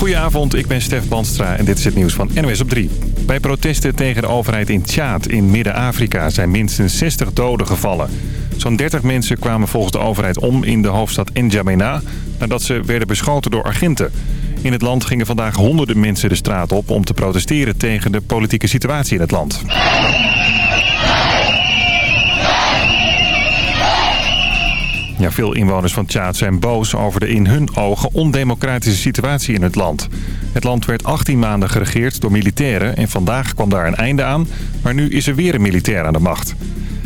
Goedenavond, ik ben Stef Banstra en dit is het nieuws van NOS op 3. Bij protesten tegen de overheid in Tjaad in Midden-Afrika zijn minstens 60 doden gevallen. Zo'n 30 mensen kwamen volgens de overheid om in de hoofdstad N'Djamena... nadat ze werden beschoten door agenten. In het land gingen vandaag honderden mensen de straat op om te protesteren tegen de politieke situatie in het land. Ja, veel inwoners van Tjaad zijn boos over de in hun ogen ondemocratische situatie in het land. Het land werd 18 maanden geregeerd door militairen en vandaag kwam daar een einde aan. Maar nu is er weer een militair aan de macht.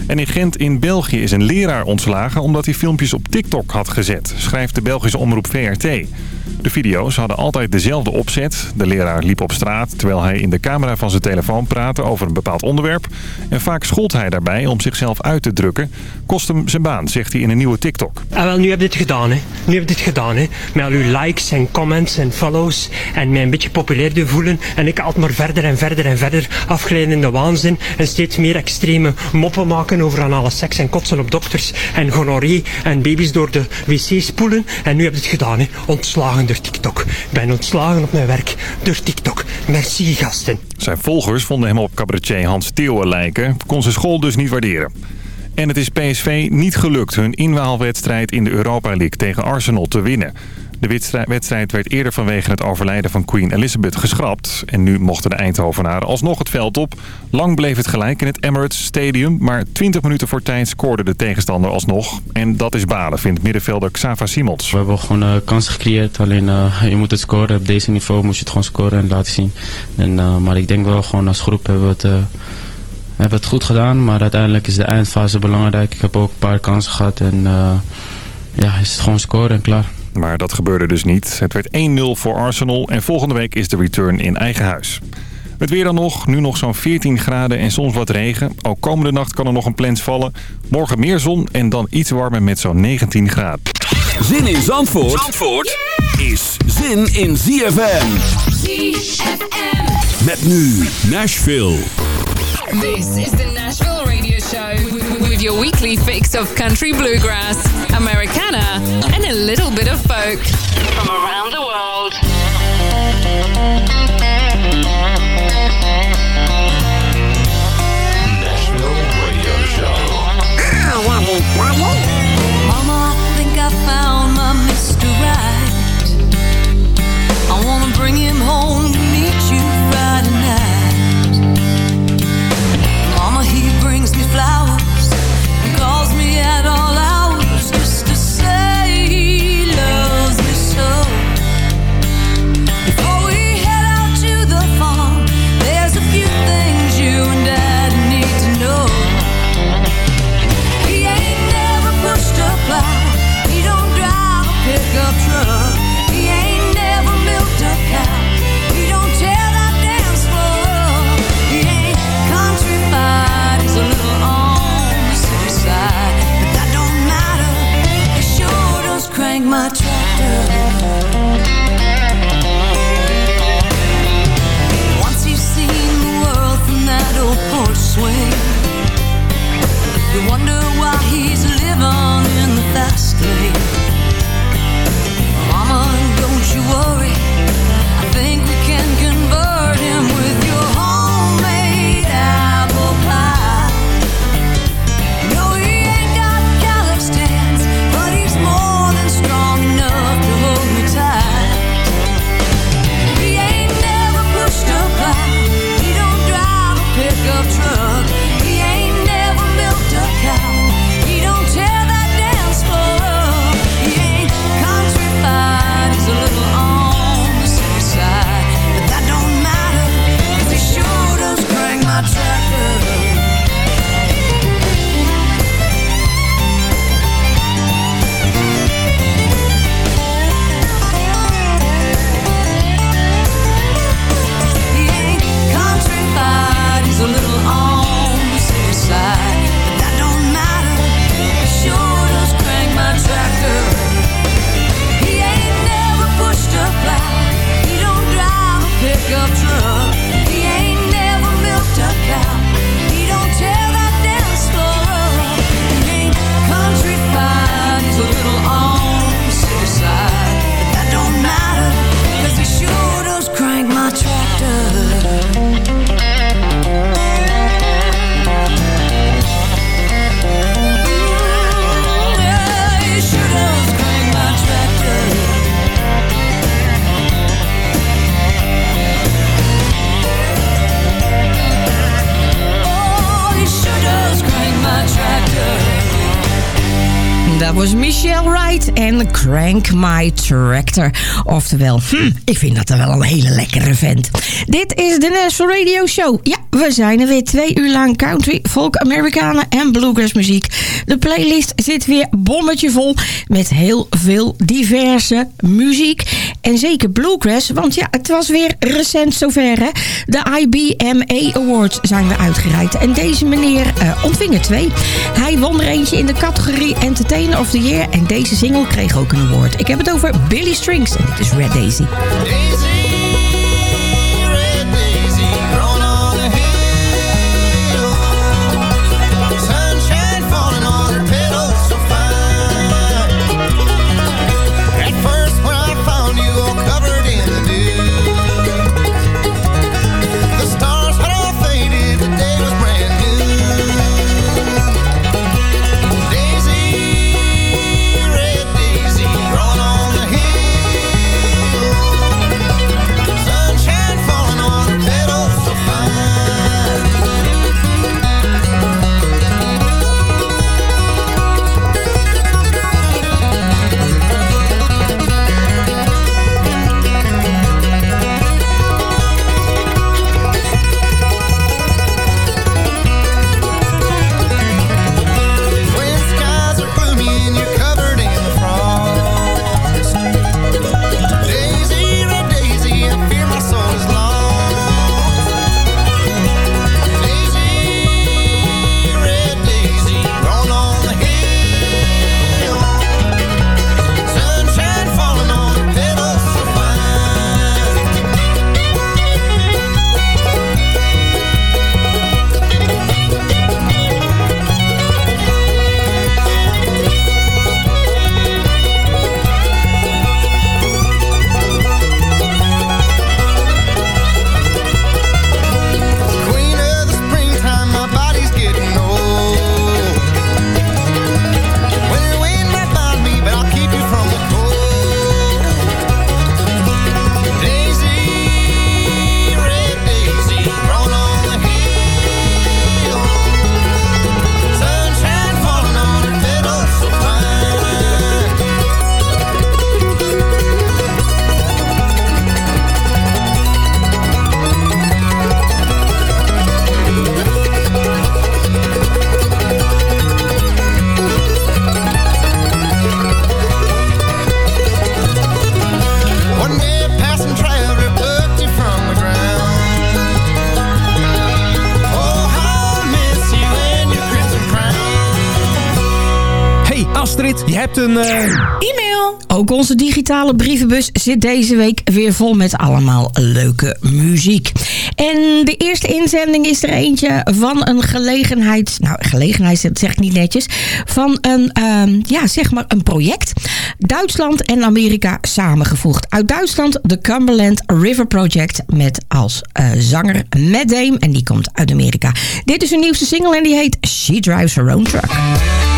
En in Gent in België is een leraar ontslagen omdat hij filmpjes op TikTok had gezet, schrijft de Belgische omroep VRT. De video's hadden altijd dezelfde opzet. De leraar liep op straat terwijl hij in de camera van zijn telefoon praatte over een bepaald onderwerp. En vaak schold hij daarbij om zichzelf uit te drukken. Kost hem zijn baan, zegt hij in een nieuwe TikTok. Ah, wel, nu heb je dit gedaan, hè. Nu heb je dit gedaan, hè. Met al uw likes en comments en follows. En mij een beetje populair te voelen. En ik altijd maar verder en verder en verder afgeleid in de waanzin. En steeds meer extreme moppen maken over aan alle seks en kotsen op dokters. En gonorree en baby's door de wc spoelen. En nu heb je het gedaan, hè. Ontslagen TikTok. Ik ben ontslagen op mijn werk door TikTok. Merci, gasten. Zijn volgers vonden hem op cabaretier Hans Theeuwen lijken. Kon zijn school dus niet waarderen. En het is PSV niet gelukt hun inwaalwedstrijd in de Europa League tegen Arsenal te winnen. De wedstrijd werd eerder vanwege het overlijden van Queen Elizabeth geschrapt. En nu mochten de Eindhovenaren alsnog het veld op. Lang bleef het gelijk in het Emirates Stadium. Maar 20 minuten voor tijd scoorde de tegenstander alsnog. En dat is balen, vindt middenvelder Xava Simons. We hebben gewoon uh, kansen gecreëerd. Alleen uh, je moet het scoren. Op deze niveau moet je het gewoon scoren en laten zien. En, uh, maar ik denk wel gewoon als groep hebben we het... Hebben het goed gedaan, maar uiteindelijk is de eindfase belangrijk. Ik heb ook een paar kansen gehad en ja, is het gewoon scoren en klaar. Maar dat gebeurde dus niet. Het werd 1-0 voor Arsenal en volgende week is de return in eigen huis. Het weer dan nog. Nu nog zo'n 14 graden en soms wat regen. Ook komende nacht kan er nog een plens vallen. Morgen meer zon en dan iets warmer met zo'n 19 graden. Zin in Zandvoort, Zandvoort is zin in ZFM. ZFM. Met nu Nashville. This is the Nashville Radio Show. With your weekly fix of country bluegrass, Americana, and a little bit of folk. From around the world. Nashville Radio Show. Mama, I think I found my Mr. Right. I wanna bring him home night. Crank My Tractor. Oftewel, hm, ik vind dat er wel een hele lekkere vent. Dit is de National Radio Show. Ja, we zijn er weer twee uur lang country, folk, Amerikanen en bluegrass muziek. De playlist zit weer bommetje vol met heel veel diverse muziek. En zeker bluegrass, want ja, het was weer recent zover hè. De IBMA Awards zijn we uitgereikt. En deze meneer uh, ontving er twee. Hij won er eentje in de categorie Entertainer of the Year. En deze single kreeg ook een award. Ik heb het over Billy Strings en dit is Red Daisy. Onze digitale brievenbus zit deze week weer vol met allemaal leuke muziek. En de eerste inzending is er eentje van een gelegenheid... Nou, gelegenheid zeg ik niet netjes. Van een, uh, ja, zeg maar een project. Duitsland en Amerika samengevoegd. Uit Duitsland de Cumberland River Project met als uh, zanger Matt Dame. En die komt uit Amerika. Dit is hun nieuwste single en die heet She Drives Her Own Truck.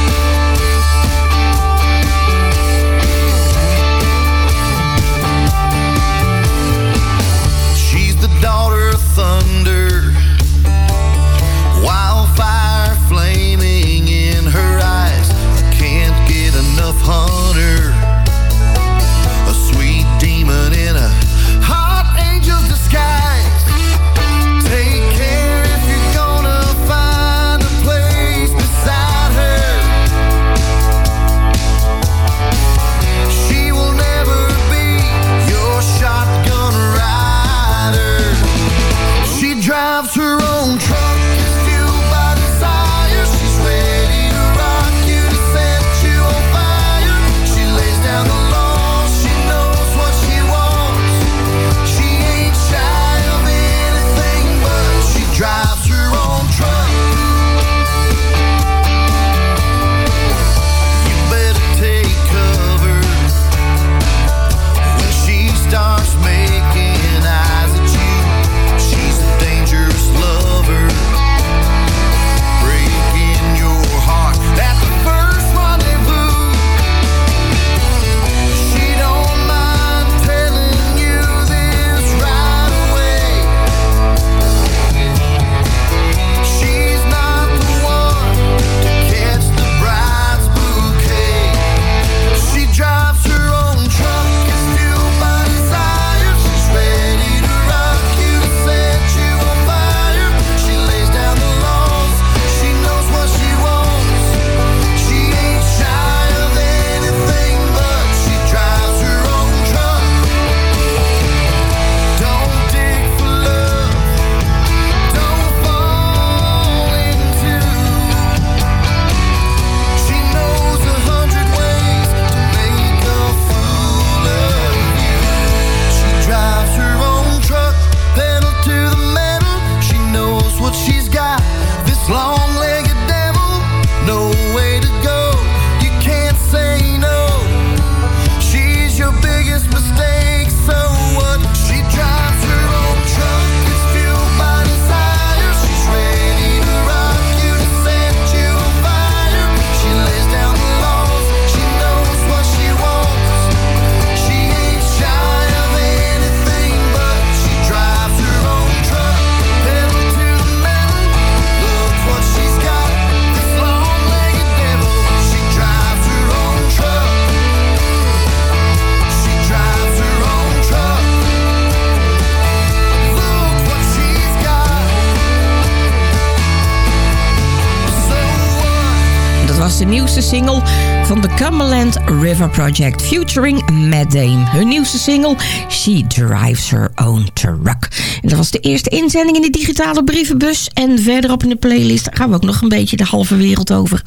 De Cumberland River Project featuring Matt Dame. Hun nieuwste single, She Drives Her Own Truck. En dat was de eerste inzending in de digitale brievenbus. En verderop in de playlist gaan we ook nog een beetje de halve wereld over.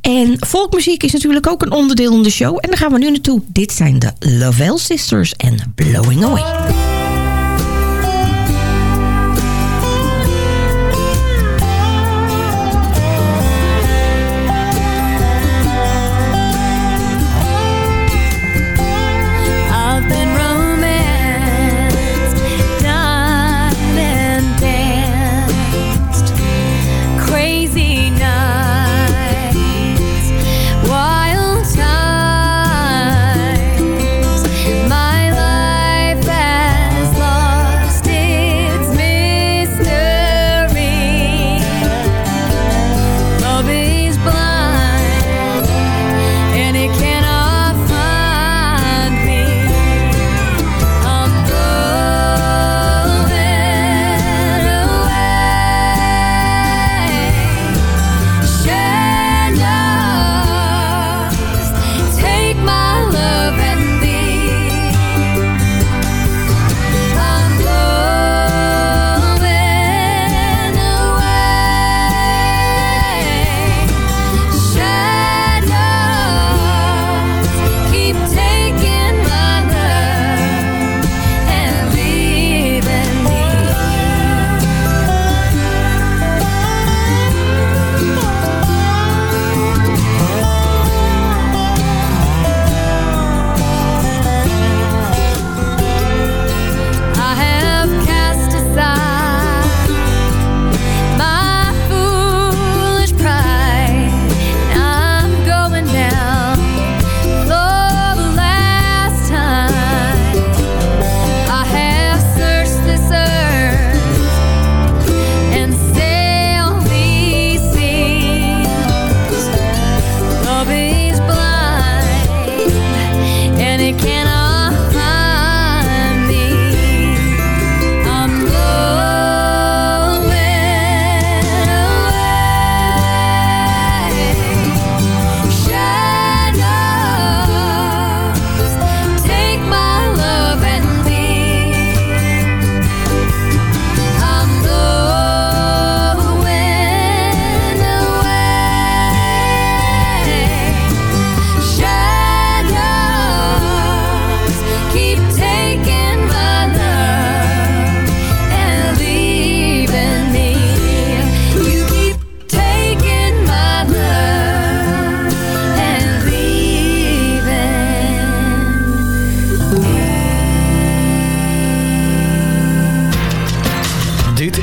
En volkmuziek is natuurlijk ook een onderdeel van de show. En daar gaan we nu naartoe. Dit zijn de Lovell Sisters en Blowing Away.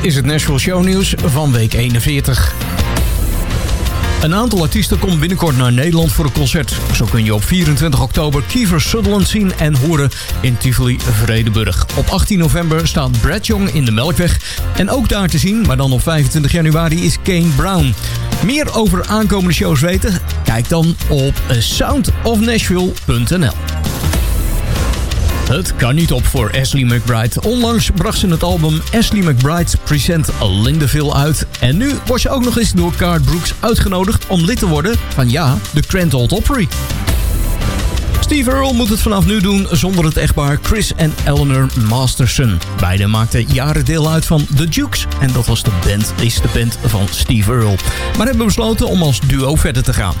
Is het Nashville Show Nieuws van week 41. Een aantal artiesten komt binnenkort naar Nederland voor een concert. Zo kun je op 24 oktober Kiefer Sutherland zien en horen in Tivoli Vredenburg. Op 18 november staat Brad Young in de Melkweg. En ook daar te zien, maar dan op 25 januari, is Kane Brown. Meer over aankomende shows weten? Kijk dan op soundofnashville.nl het kan niet op voor Ashley McBride. Onlangs bracht ze het album Ashley McBride Present Lindeville uit. En nu wordt ze ook nog eens door Card Brooks uitgenodigd om lid te worden van ja, de Grand Ole Opry. Steve Earle moet het vanaf nu doen zonder het echtpaar Chris en Eleanor Masterson. Beiden maakten jaren deel uit van The Dukes en dat was de band, is de band van Steve Earle. Maar hebben besloten om als duo verder te gaan.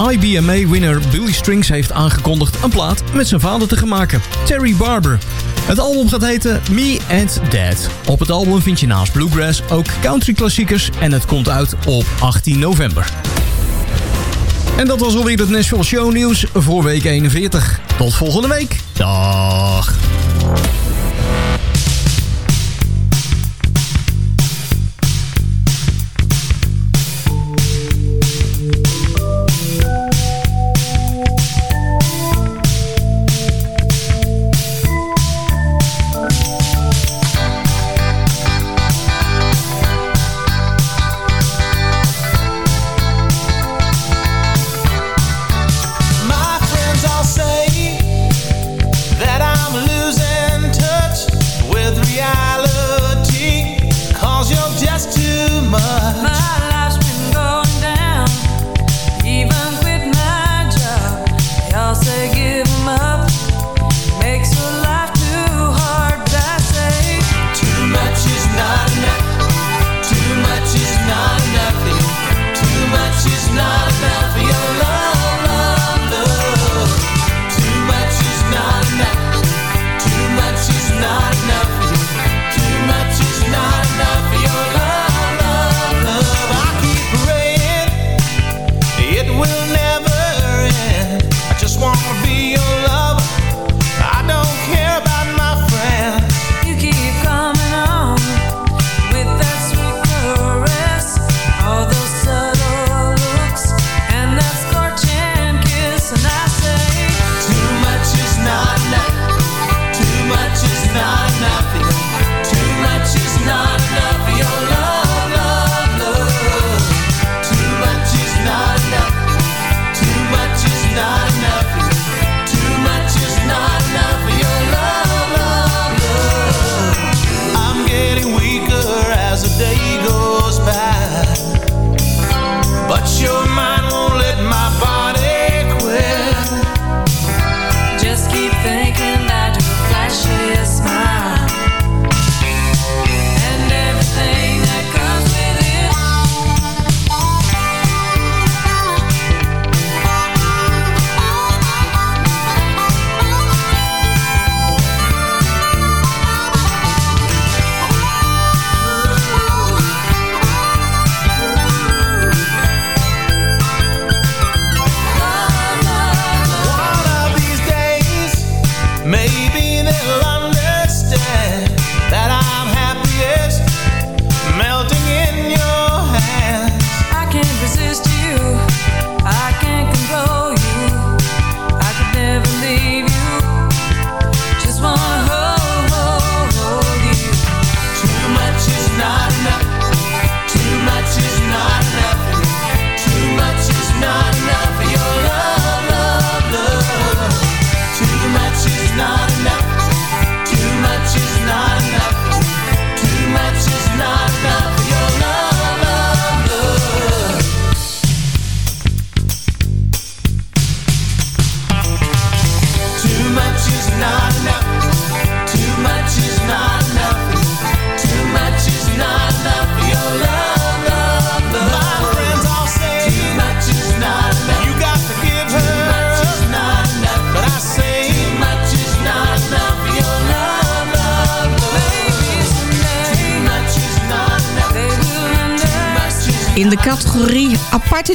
IBMA-winner Billy Strings heeft aangekondigd een plaat met zijn vader te gaan maken, Terry Barber. Het album gaat heten Me and Dad. Op het album vind je naast bluegrass ook country klassiekers en het komt uit op 18 november. En dat was alweer het Nashville Show nieuws voor week 41. Tot volgende week. Dag.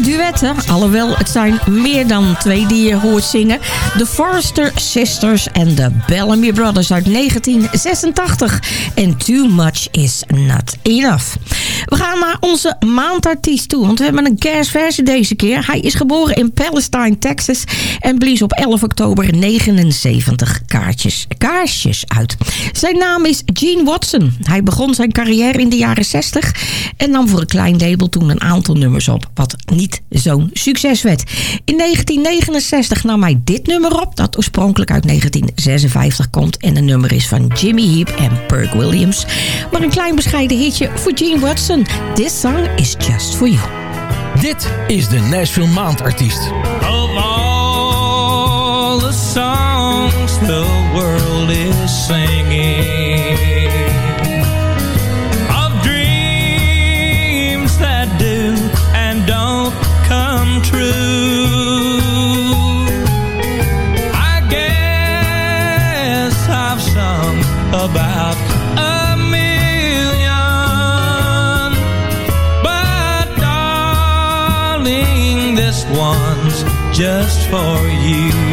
Duetten. Alhoewel, het zijn meer dan twee die je hoort zingen. De Forrester Sisters en de Bellamy Brothers uit 1986. En Too Much Is Not Enough. We gaan naar onze maandartiest toe, want we hebben een kerstversie deze keer. Hij is geboren in Palestine, Texas en blies op 11 oktober 79 kaartjes, kaarsjes uit. Zijn naam is Gene Watson. Hij begon zijn carrière in de jaren 60 en nam voor een klein label toen een aantal nummers op, wat niet zo'n succes werd. In 1969 nam hij dit nummer op, dat oorspronkelijk uit 1956 komt en de nummer is van Jimmy Heap en Perk Williams. Maar een klein bescheiden hitje voor Gene Watson. This song is just for you. Dit is de Nashville Maandartiest. Of all the songs the world is singing just for you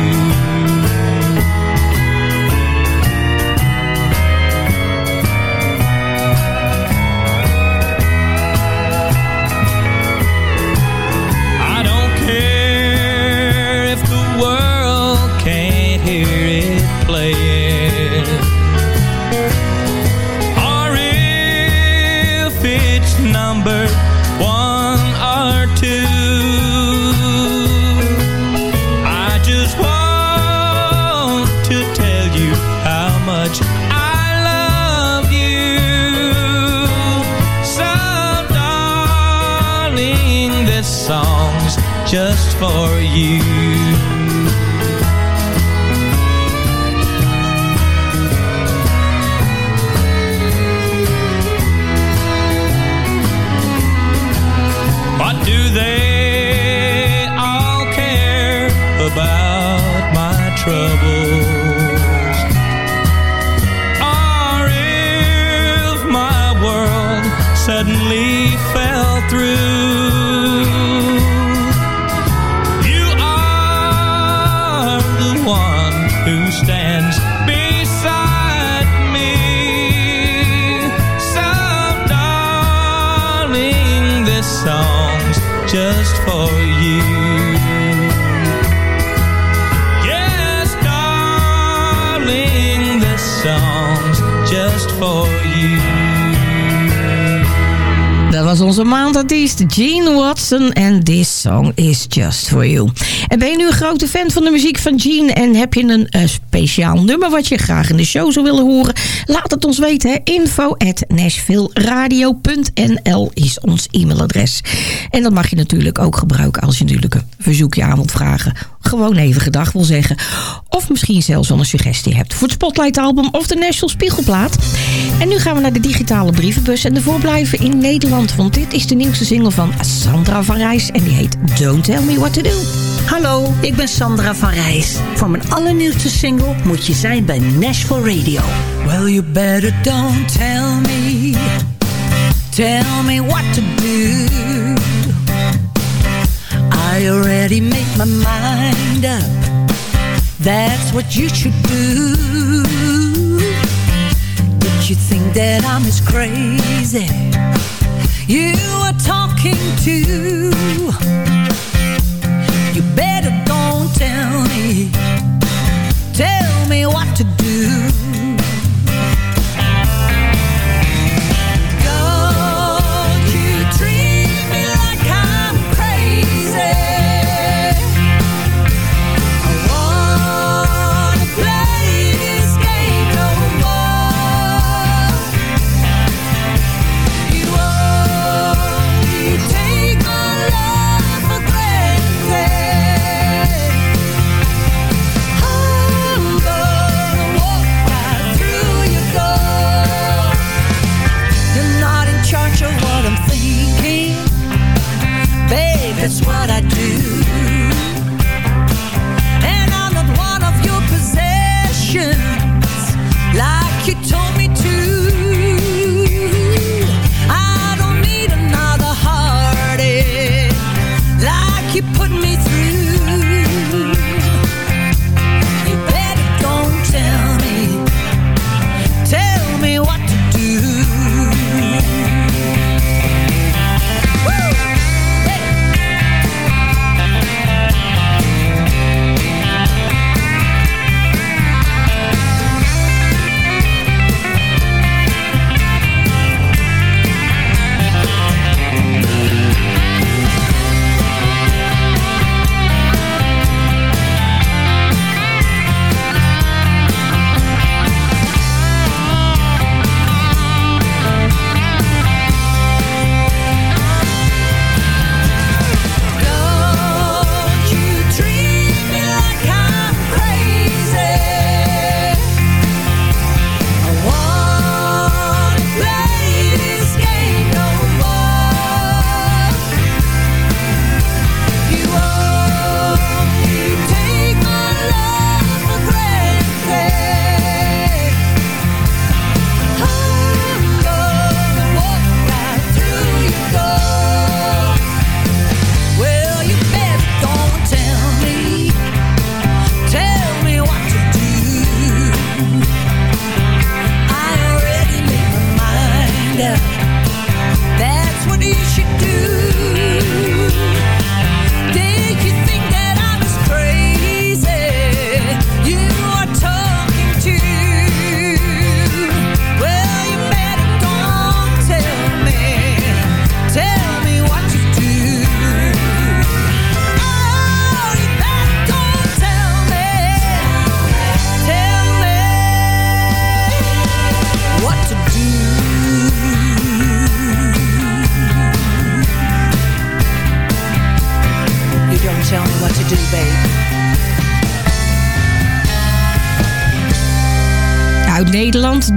onze maandartiest Gene Watson en This Song Is Just For You. En ben je nu een grote fan van de muziek van Gene en heb je een eh, speciaal nummer wat je graag in de show zou willen horen? Laat het ons weten. Hè? Info at is ons e-mailadres. En dat mag je natuurlijk ook gebruiken als je natuurlijk een verzoekje aan wilt vragen. Gewoon even gedag wil zeggen. Of misschien zelfs wel een suggestie hebt voor het Spotlight album of de National Spiegelplaat. En nu gaan we naar de digitale brievenbus en de voorblijven in Nederland. Want dit is de nieuwste single van Sandra van Rijs en die heet Don't Tell Me What To Do. Hallo, ik ben Sandra van Rijs. Voor mijn allernieuwste single moet je zijn bij Nashville Radio. Well, you better don't tell me, tell me what to do. I already made my mind up. That's what you should do. Did you think that I'm as crazy? You are talking to.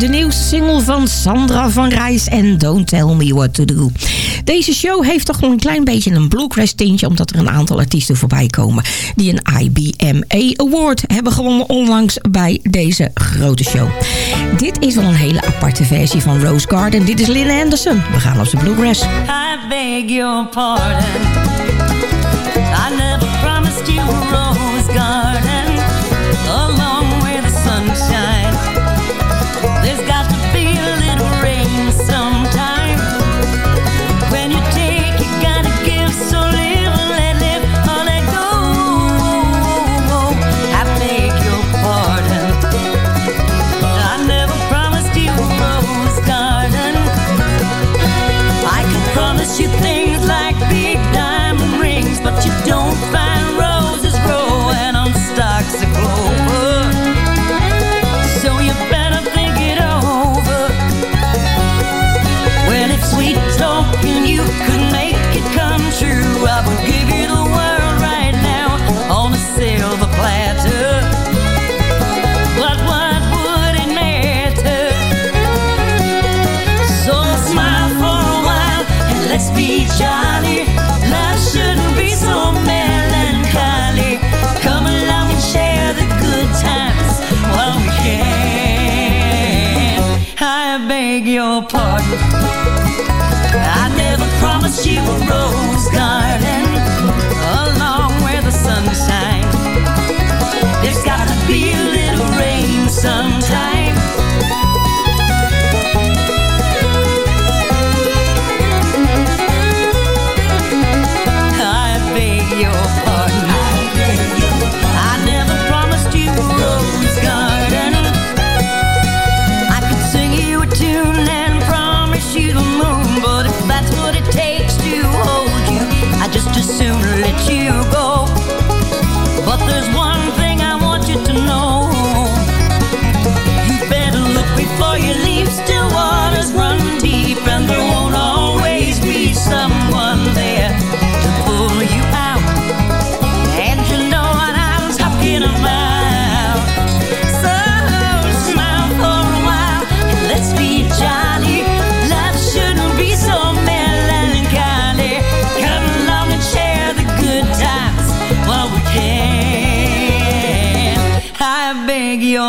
De nieuwste single van Sandra van Rijs en Don't Tell Me What To Do. Deze show heeft toch nog een klein beetje een bluegrass tintje... omdat er een aantal artiesten voorbij komen... die een IBMA Award hebben gewonnen onlangs bij deze grote show. Dit is wel een hele aparte versie van Rose Garden. Dit is Lynn Anderson. We gaan op de bluegrass. I beg your pardon. You things I never promised you a rose garden along where the. There's got to be a little rain sometime.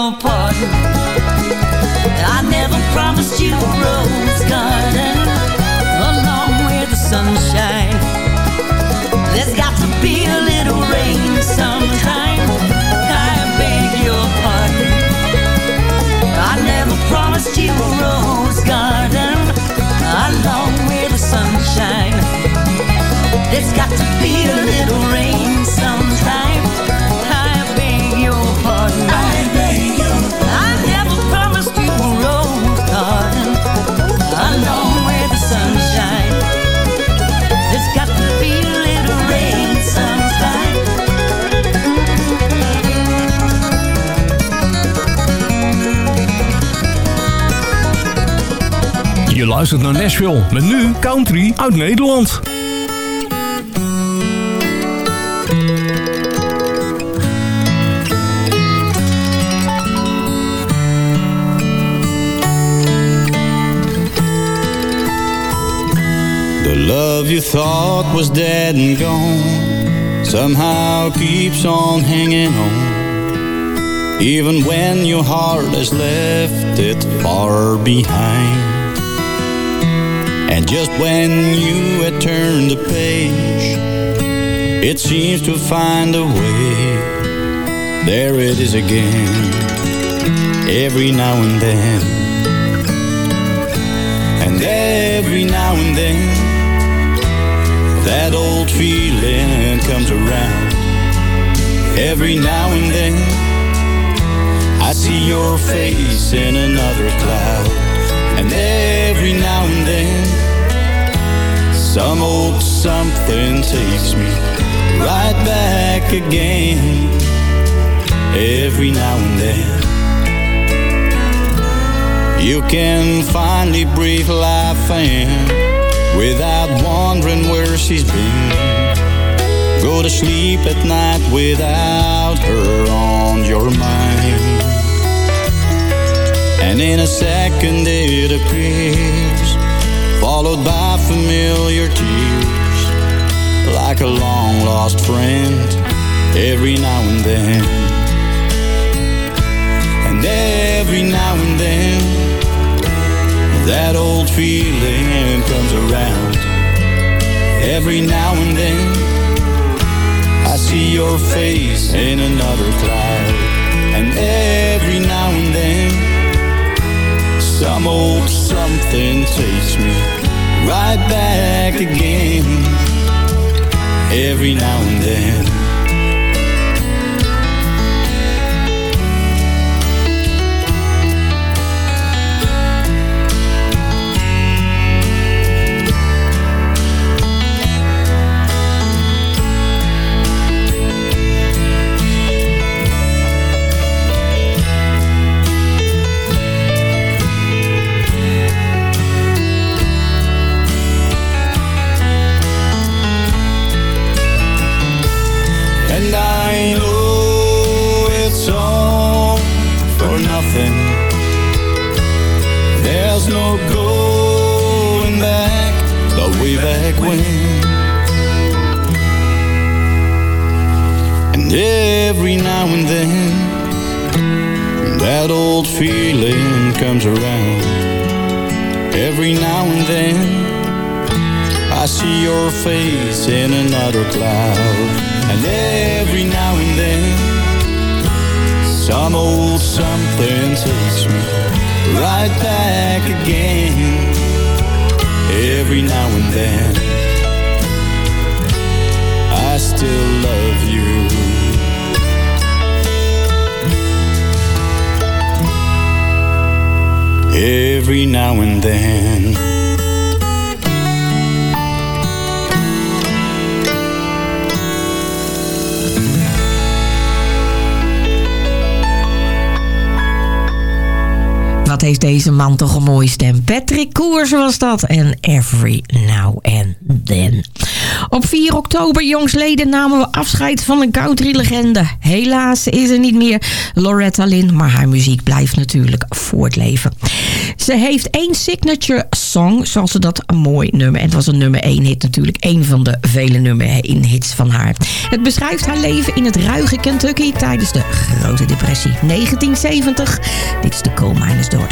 Your pardon. I never promised you a rose garden along where the sunshine. There's got to be a little rain sometime. I beg your pardon. I never promised you a rose garden along where the sunshine. There's got to be a little rain luistert naar Nashville met nu country uit Nederland. The love you thought was dead and gone somehow keeps on hanging on. Even when your heart has left it far behind. And just when you had turned the page, it seems to find a way. There it is again, every now and then. And every now and then that old feeling comes around Every now and then I see your face in another cloud And every now and then Some old something takes me right back again Every now and then You can finally breathe life in without wondering where she's been. Go to sleep at night without her on your mind. And in a second it appears Followed by familiar tears. Like a long lost friend Every now and then. And every now and then That old feeling comes around. Every now and then I see your face in another cloud. And every now and then some old something takes me right back again. Every now and then comes around. Every now and then I see your face in another cloud. And every now and then Some old something takes me Right back again. Every now and then I still love you. every now and then. Deze man toch een mooie stem. Patrick Koers was dat. En Every Now and Then. Op 4 oktober, jongsleden, namen we afscheid van een country-legende. Helaas is er niet meer Loretta Lynn, maar haar muziek blijft natuurlijk voortleven. Ze heeft één signature song, zoals ze dat mooi nummer. En het was een nummer 1 hit natuurlijk. Een van de vele nummer 1 hits van haar. Het beschrijft haar leven in het ruige Kentucky tijdens de Grote Depressie 1970. Dit is de Coal Miner's Daughter.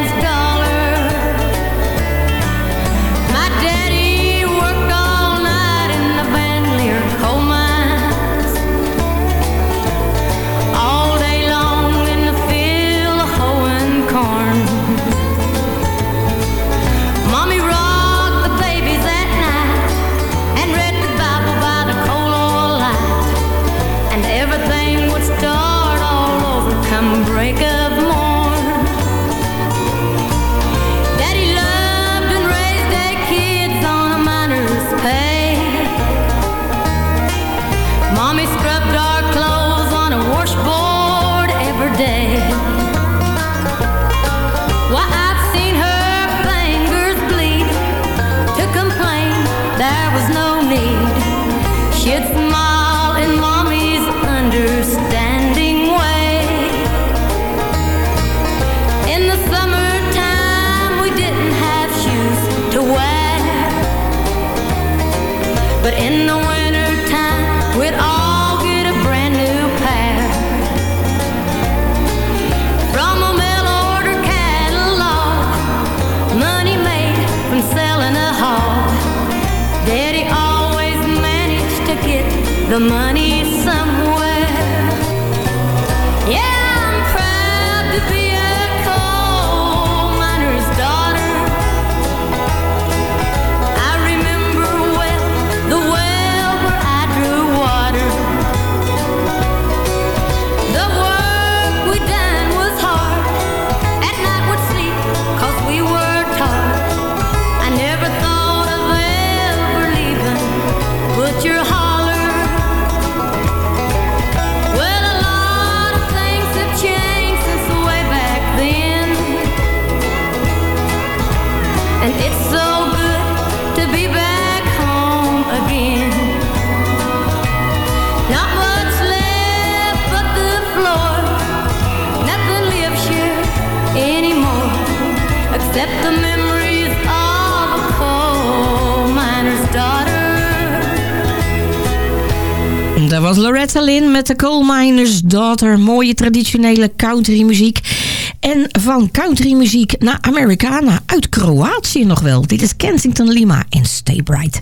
the money Dat was Loretta Lynn met de Coal Miner's Daughter. Mooie traditionele countrymuziek. En van countrymuziek naar Americana uit Kroatië nog wel. Dit is Kensington Lima en Stay Bright.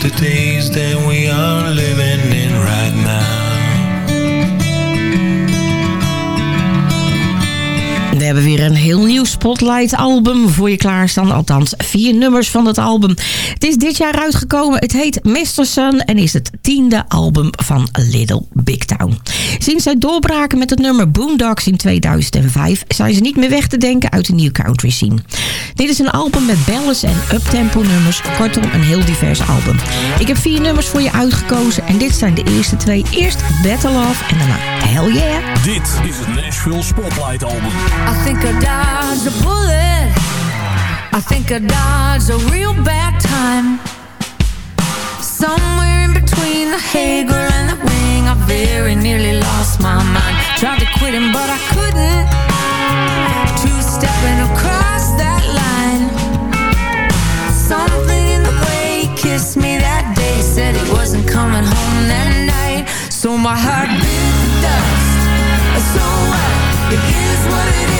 The days that we are living weer een heel nieuw Spotlight album voor je klaarstaan. Althans, vier nummers van het album. Het is dit jaar uitgekomen. Het heet Mr. Sun en is het tiende album van Little Big Town. Sinds zij doorbraken met het nummer Boondocks in 2005... zijn ze niet meer weg te denken uit de new country scene. Dit is een album met ballads en uptempo nummers. Kortom, een heel divers album. Ik heb vier nummers voor je uitgekozen en dit zijn de eerste twee. Eerst Better Love en daarna Hell Yeah. Dit is het Nashville Spotlight Album. I think I dodged a bullet. I think I dodged a real bad time. Somewhere in between the Hager and the ring, I very nearly lost my mind. Tried to quit him, but I couldn't. Two-stepping across that line. Something in the way he kissed me that day said he wasn't coming home that night. So my heart beat the dust. So what? It is what it is.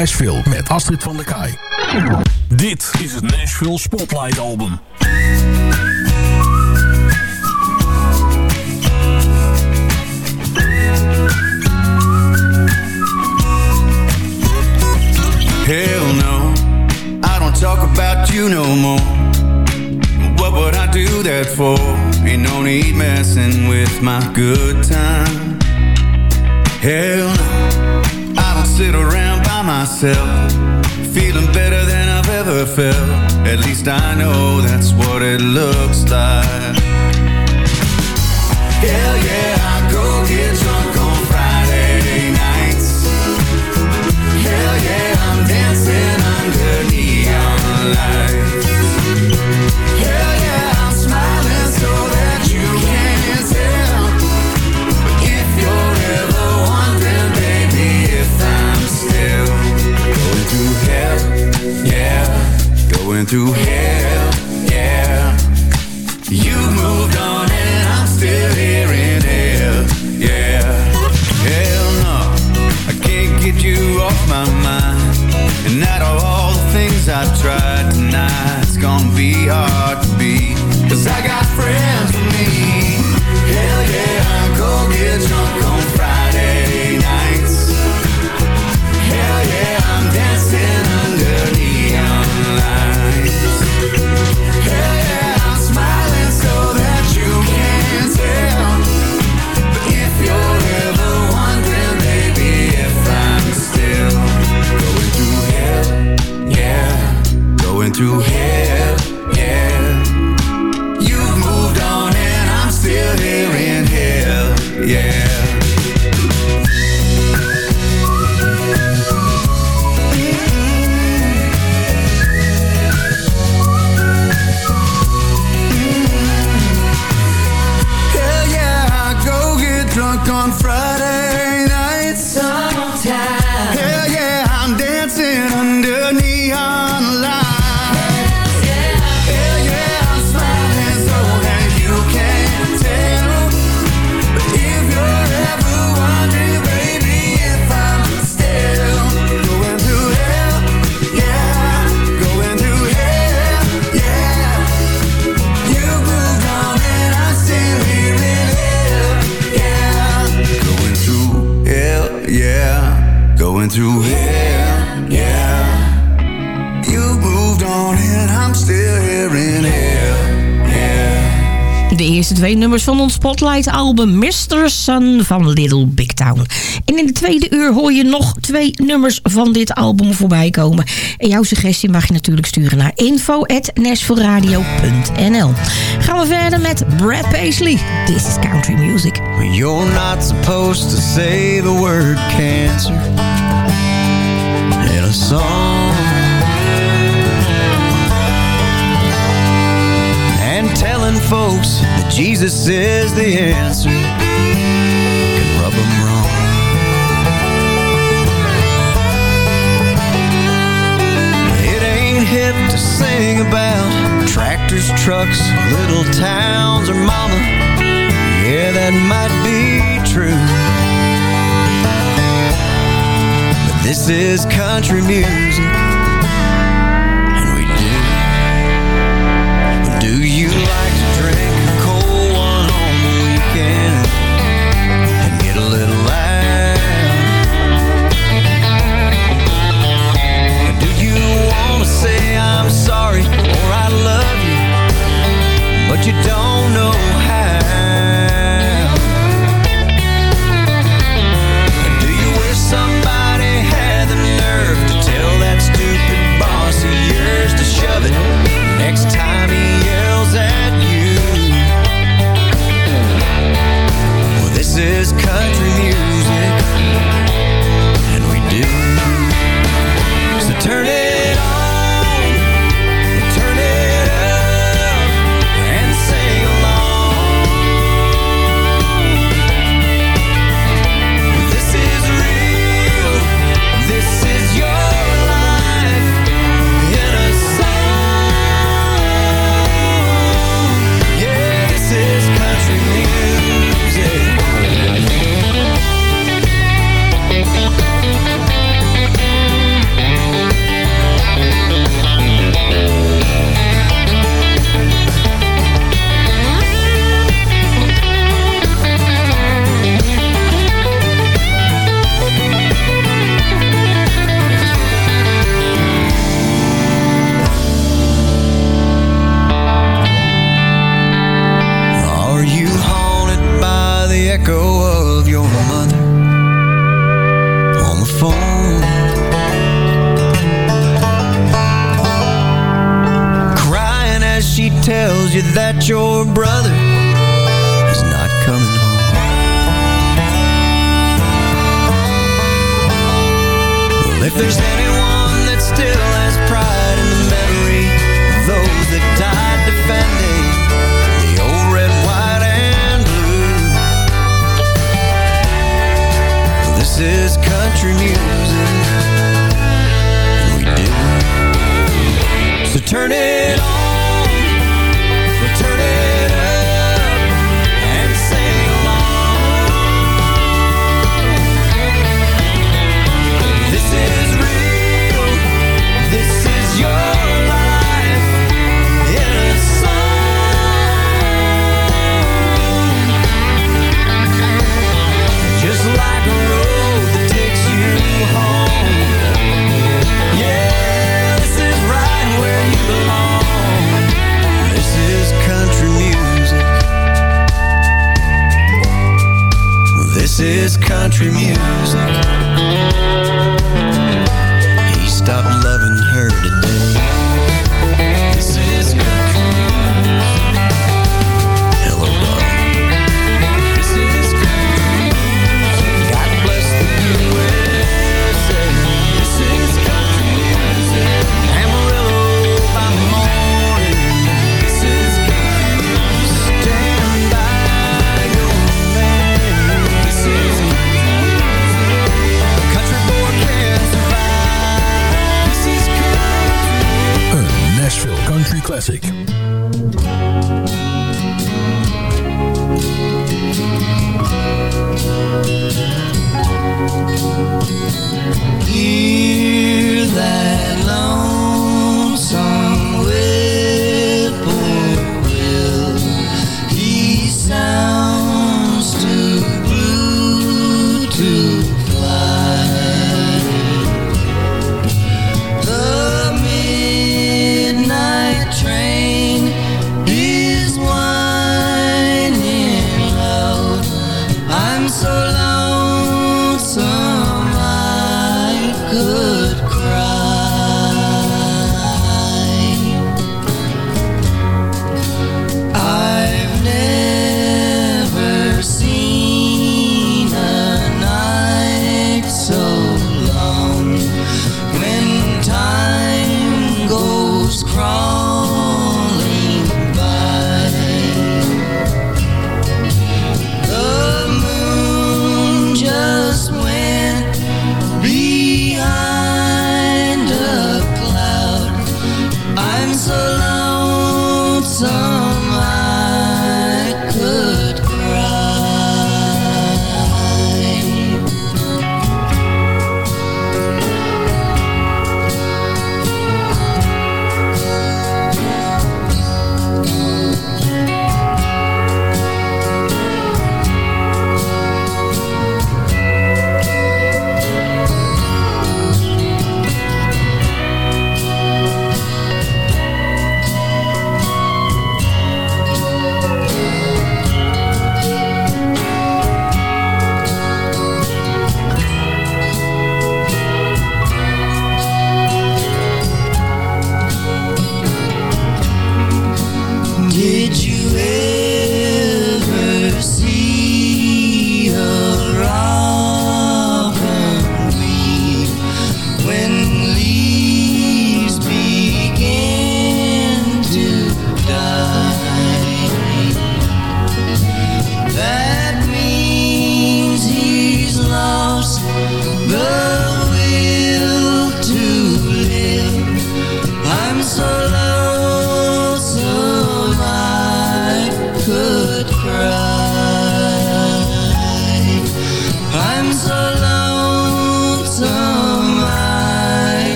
Nashville met Astrid van der Kaai. Dit is het Nashville Spotlight Album. Hell no, I don't talk about you no more. What would I do that for? Ain't no need messing with my good time. Hell no, I don't sit around myself. Feeling better than I've ever felt. At least I know that's what it looks like. Hell yeah, I go get through hell, yeah. You've moved on and I'm still here in hell, yeah. Hell no, I can't get you off my mind. And out of all the things I tried tonight It's gonna be hard to beat. Cause I got friends with me. eerste twee nummers van ons Spotlight-album Mr. Sun van Little Big Town. En in de tweede uur hoor je nog twee nummers van dit album voorbij komen. En jouw suggestie mag je natuurlijk sturen naar info.nashforradio.nl Gaan we verder met Brad Paisley. This is Country Music. You're not supposed to say the word cancer in a song telling folks that Jesus is the answer can rub them wrong. It ain't hip to sing about tractors, trucks, little towns, or mama. Yeah, that might be true. But this is country music 执念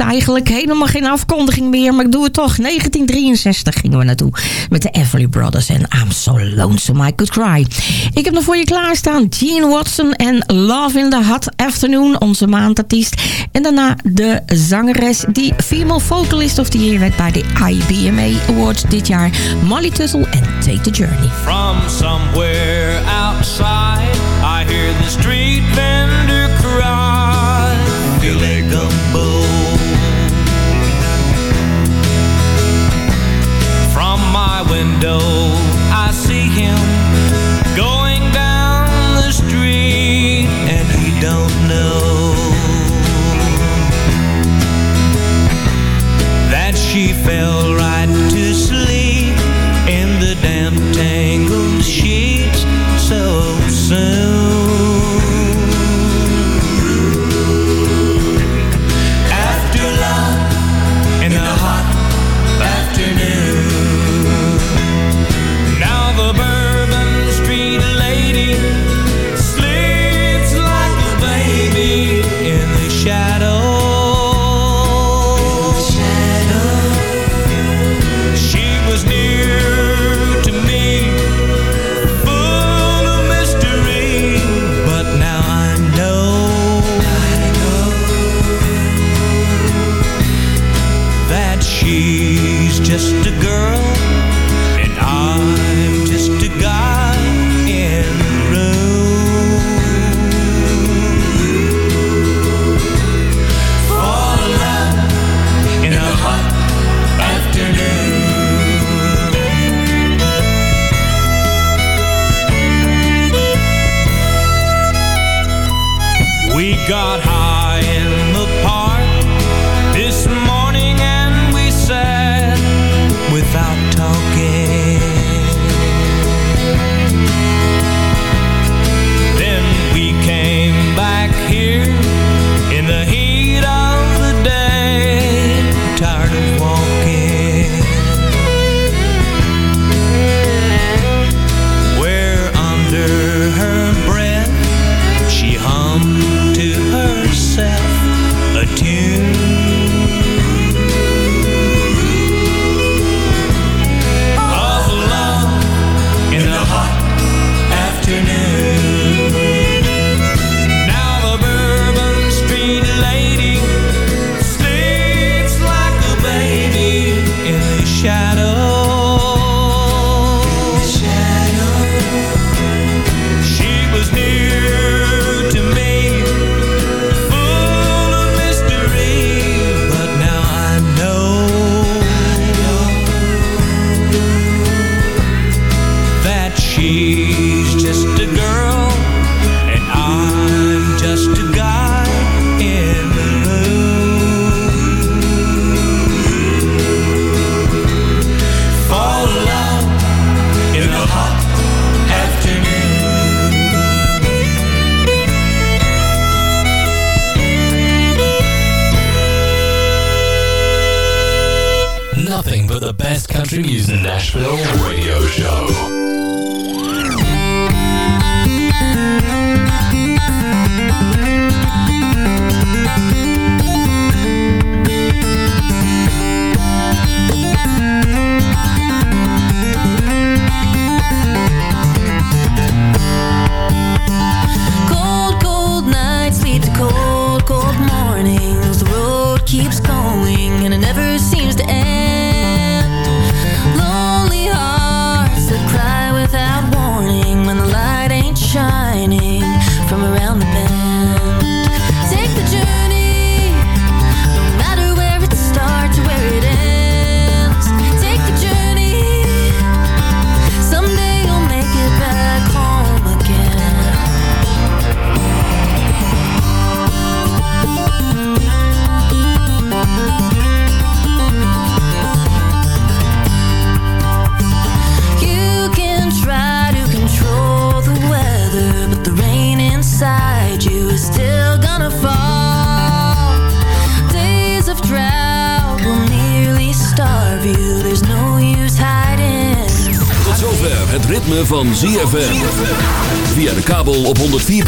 eigenlijk helemaal geen afkondiging meer, maar ik doe het toch. 1963 gingen we naartoe met de Everly Brothers en I'm So Lonesome I Could Cry. Ik heb nog voor je klaarstaan Gene Watson en Love in the Hot Afternoon, onze maandartiest. En daarna de zangeres die Female Vocalist of the Year werd bij de IBMA Awards dit jaar. Molly Tuttle en Take the Journey. From somewhere outside, I hear the street bell. fell Cashflow